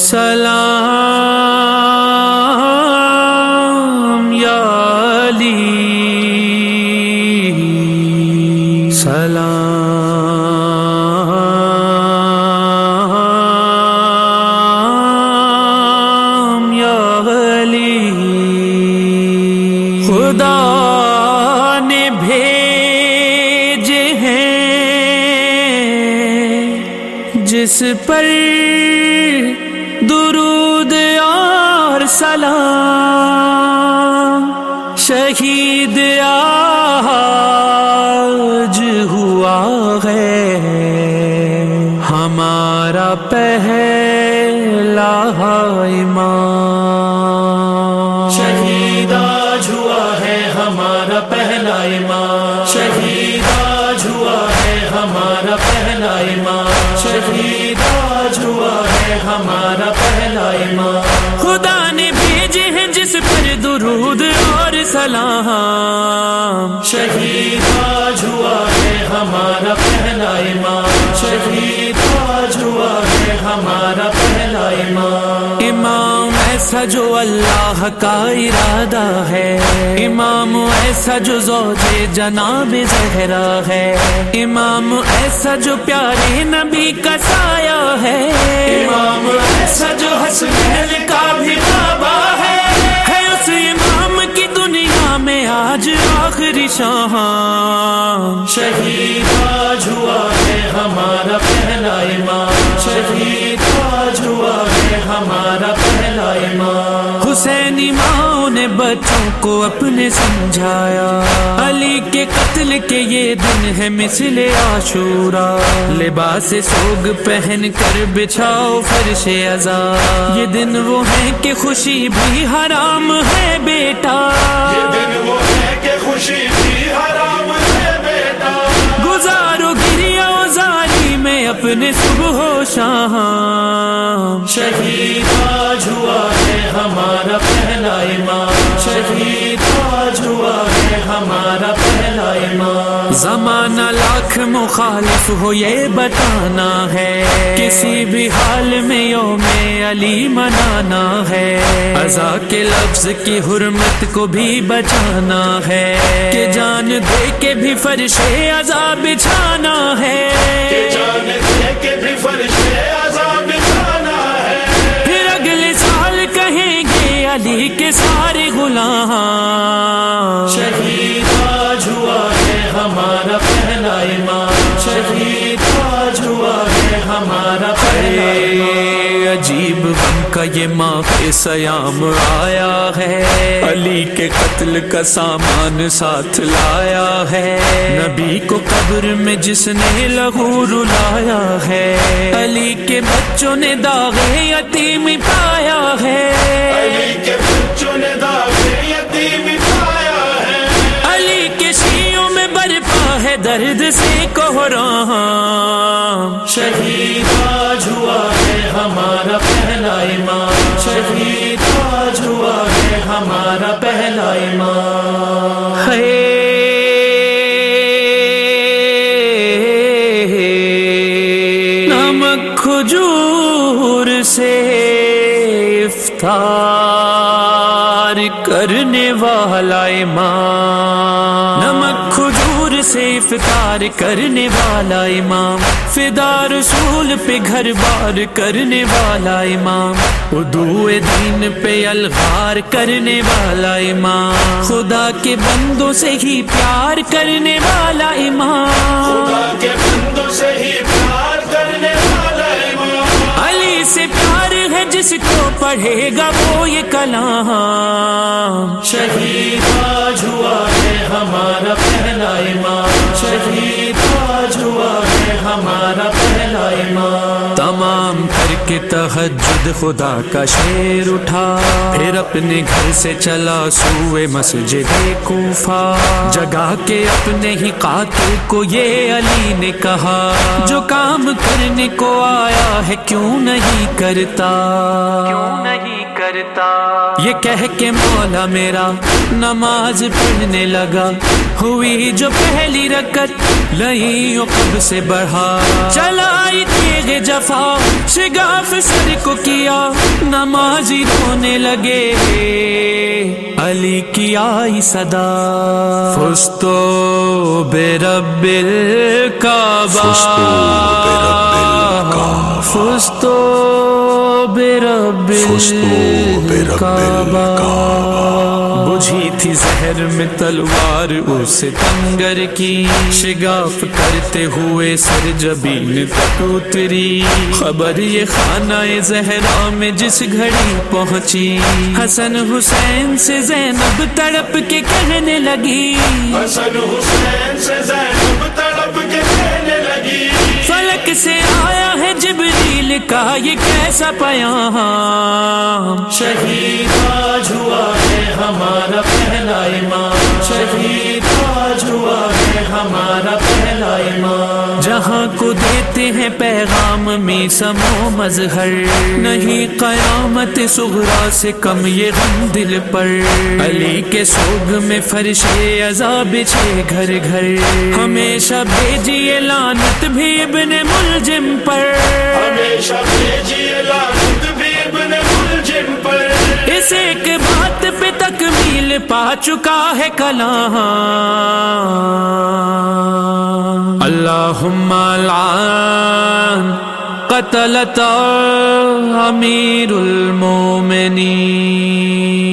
سلام یا علی سلام یا علی خدا نے بھیجے ہیں جس پر سلام، شہید آج ہوا ہے ہمارا پہلا ایمان۔ شہید آج ہوا ہے ہمارا پہلا ایمان۔ درود اور سلام۔ شہید آج ہوا ہے ہمارا پہلا ایمان شہید آج ہوا ہے ہمارا پہلا ایمان امام ایسا جو اللہ کا ارادہ ہے۔ امام ایسا جو زوج جناب زہرا ہے۔ امام ایسا جو پیارے نبی کا سایہ ہے۔ امام ایسا جو حسنین شہید آج ہوا ہے ہمارا پہلا ایمان شہید آج ہوا ہے ہمارا پہلا ایمان حسین امام نے بچوں کو اپنے سمجھایا۔ علی کے قتل کے یہ دن ہے مثل عاشورا لباس سوگ پہن کر بچھاؤ فرش ازا یہ دن وہ ہے کہ خوشی بھی حرام ہے بیٹا۔ یہ دن وہ ہے کہ خوشی بھی حرام صبح شام شہید آج ہوا ہے ہمارا پہلا ایمان شہید آج ہوا ہے ہمارا پہلا ایمان زمانہ لاکھ مخالف ہو یہ بتانا ہے۔ کسی بھی حال میں یوم علی منانا ہے۔ ازا کے لفظ کی حرمت کو بھی بچانا ہے۔ کہ جان دے کے بھی فرش ازا بچھانا ہے۔ جان دے کے بھی فرشتے عذاب جانا ہے۔ پھر اگلے سال کہیں گے علی کے سارے غلام۔ شہید آج ہوا کا یہ ماں کے سیام آیا ہے۔ علی کے قتل کا سامان ساتھ لایا ہے۔ نبی کو قبر میں جس نے لہو رلایا ہے۔ علی کے بچوں نے داغ یتیم پایا ہے۔ علی کے بچوں نے داغے یتیم پایا ہے۔ علی کے شیوں میں برپا ہے درد سے کوہرام شہید آج ہوا نمک کھجور سے افطار کرنے والا امام۔ نمک کھجور سے افطار کرنے والا امام۔ فدا رسول پہ گھر بار کرنے والا امام۔ اردو دین پہ الغار کرنے والا امام۔ خدا کے بندوں سے ہی پیار کرنے والا امام۔ خدا کے بندوں سے ہی پیار کرنے والا سے پیار ہے جس کو پڑھے گا وہ یہ کلام شہید کے تہجد خدا کا شیر اٹھا۔ پھر اپنے گھر سے چلا سوئے مسجد کوفہ۔ جگہ کے اپنے ہی قاتل کو یہ علی نے کہا۔ جو کام کرنے کو آیا ہے کیوں نہیں کرتا؟ کیوں نہیں کرتا؟ یہ کہہ کے مولا میرا نماز پڑھنے لگا۔ ہوئی جو پہلی رکت لئی عقب سے بڑھا۔ چلائی تیغ جفا شگاف سر کو کیا نمازی رونے لگے۔ علی کی آئی صدا۔ فستو بے رب الکعبہ۔ فستو بے رب الکعبہ۔ بجھی تھی زہر میں تلوار اس تنگر کی شگاف کرتے ہوئے سر جبین تک اتری۔ خبر یہ خانہ زہرا میں جس گھڑی پہنچی۔ حسن حسین سے زینب تڑپ کے کہنے لگی۔ حسن حسین سے زینب تڑپ کے کہنے لگی۔ فلک سے آیا ہے دل کا یہ کیسا پیام شہید آج ہوا ہے ہمارا پہلا ایمان شہید آج ہوا ہے ہمارا پہلا ایمان جہاں کو دیتے ہیں پیغام میں سمو مظہر۔ نہیں قیامت سغرا سے کم یہ غم دل پر۔ علی کے سوگ میں فرش عذاب چھے گھر گھر۔ ہمیشہ بھیجیے لانت بھی ابن ملجم پر۔ ہمیشہ بھیجیے لعنت بھی ابن ملجم پر۔ اس ایک بات دل پا چکا ہے کلام۔ اللہم لعن قتلتا امیر المومنین۔